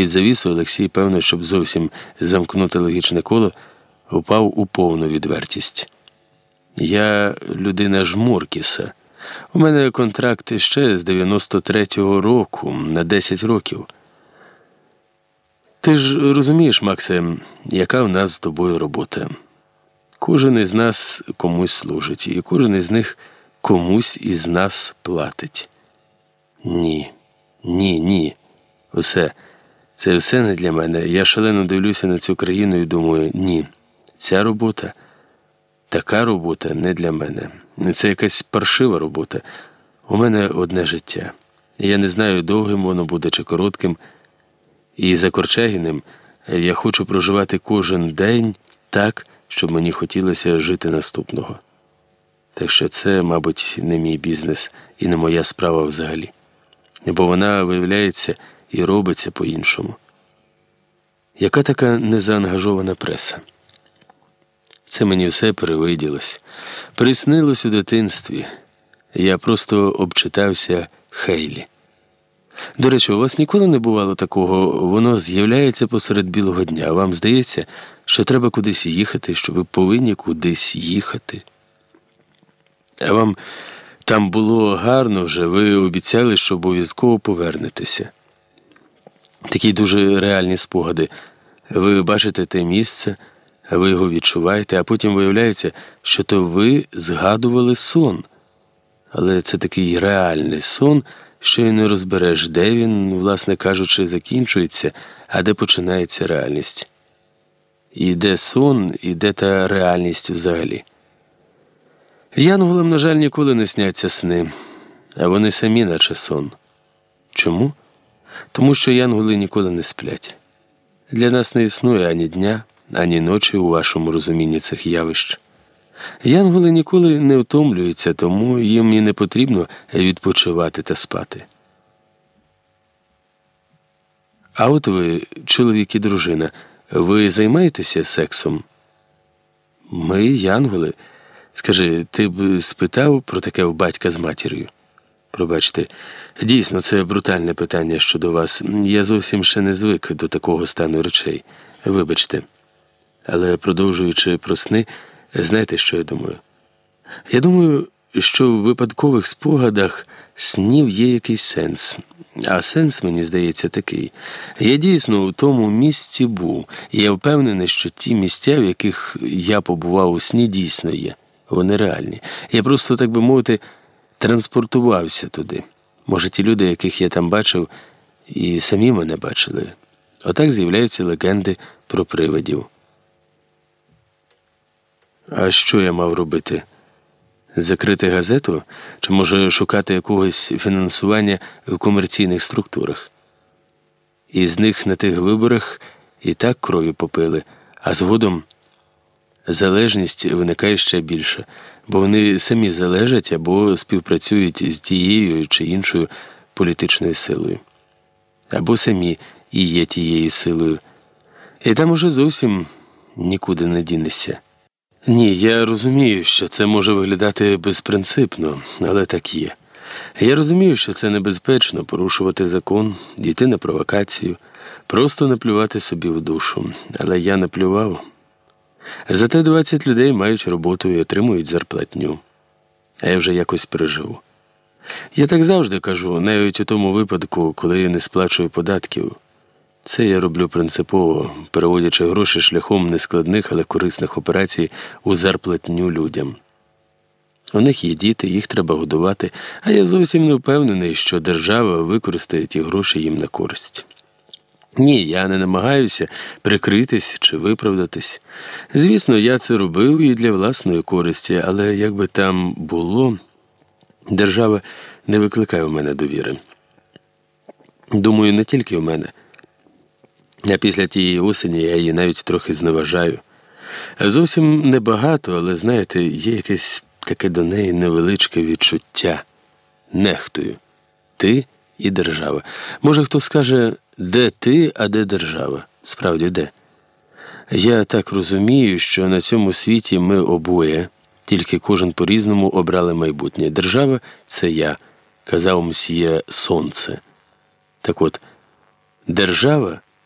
Під завісу Олексій, певно, щоб зовсім замкнути логічне коло, впав у повну відвертість. Я людина жмуркіса. У мене контракт ще з 93-го року на 10 років. Ти ж розумієш, Максе, яка в нас з тобою робота? Кожен із нас комусь служить, і кожен із них комусь із нас платить. Ні, ні, ні. Усе. Це все не для мене. Я шалено дивлюся на цю країну і думаю, ні, ця робота, така робота не для мене. Це якась паршива робота. У мене одне життя. Я не знаю, довгим воно буде чи коротким. І за Корчагіним я хочу проживати кожен день так, щоб мені хотілося жити наступного. Так що це, мабуть, не мій бізнес і не моя справа взагалі. Бо вона виявляється і робиться по-іншому. Яка така незаангажована преса? Це мені все перевиділось, приснилось у дитинстві. Я просто обчитався Хейлі. До речі, у вас ніколи не бувало такого, воно з'являється посеред білого дня. Вам здається, що треба кудись їхати, що ви повинні кудись їхати. А вам там було гарно вже, ви обіцяли, що обов'язково повернетеся. Такі дуже реальні спогади. Ви бачите те місце, ви його відчуваєте, а потім виявляється, що то ви згадували сон. Але це такий реальний сон, що й не розбереш, де він, власне кажучи, закінчується, а де починається реальність. І де сон, і де та реальність взагалі. Янголам, на жаль, ніколи не сняться сни, а вони самі, наче сон. Чому? Тому що янголи ніколи не сплять. Для нас не існує ані дня, ані ночі у вашому розумінні цих явищ. Янголи ніколи не втомлюються, тому їм і не потрібно відпочивати та спати. А от ви, чоловік і дружина, ви займаєтеся сексом? Ми, янголи. Скажи, ти б спитав про таке у батька з матір'ю? Пробачте, дійсно, це брутальне питання щодо вас. Я зовсім ще не звик до такого стану речей. Вибачте. Але продовжуючи про сни, знаєте, що я думаю? Я думаю, що в випадкових спогадах снів є якийсь сенс. А сенс, мені здається, такий. Я дійсно у тому місці був, і я впевнений, що ті місця, в яких я побував у сні, дійсно є. Вони реальні. Я просто, так би мовити, транспортувався туди. Може, ті люди, яких я там бачив, і самі мене бачили. Отак з'являються легенди про привидів. А що я мав робити? Закрити газету? Чи може шукати якогось фінансування в комерційних структурах? І з них на тих виборах і так крові попили, а згодом залежність виникає ще більше, бо вони самі залежать або співпрацюють з тією чи іншою політичною силою, або самі і є тією силою. І там уже зовсім нікуди не дінешся. Ні, я розумію, що це може виглядати безпринципно, але так є. Я розумію, що це небезпечно порушувати закон, йти на провокацію, просто наплювати собі в душу. Але я наплював. Зате 20 людей мають роботу і отримують зарплатню. А я вже якось переживу. Я так завжди кажу, навіть у тому випадку, коли я не сплачую податків. Це я роблю принципово, переводячи гроші шляхом нескладних, але корисних операцій у зарплатню людям. У них є діти, їх треба годувати, а я зовсім не впевнений, що держава використає ті гроші їм на користь. Ні, я не намагаюся прикритись чи виправдатись. Звісно, я це робив і для власної користі, але як би там було, держава не викликає в мене довіри. Думаю, не тільки в мене. А після тієї осені я її навіть трохи зневажаю. Зовсім небагато, але знаєте, є якесь таке до неї невеличке відчуття. Нехтую. Ти і держава. Може, хто скаже, де ти, а де держава? Справді де? Я так розумію, що на цьому світі ми обоє, тільки кожен по-різному обрали майбутнє. Держава це я, казав мсьє Сонце. Так от, держава.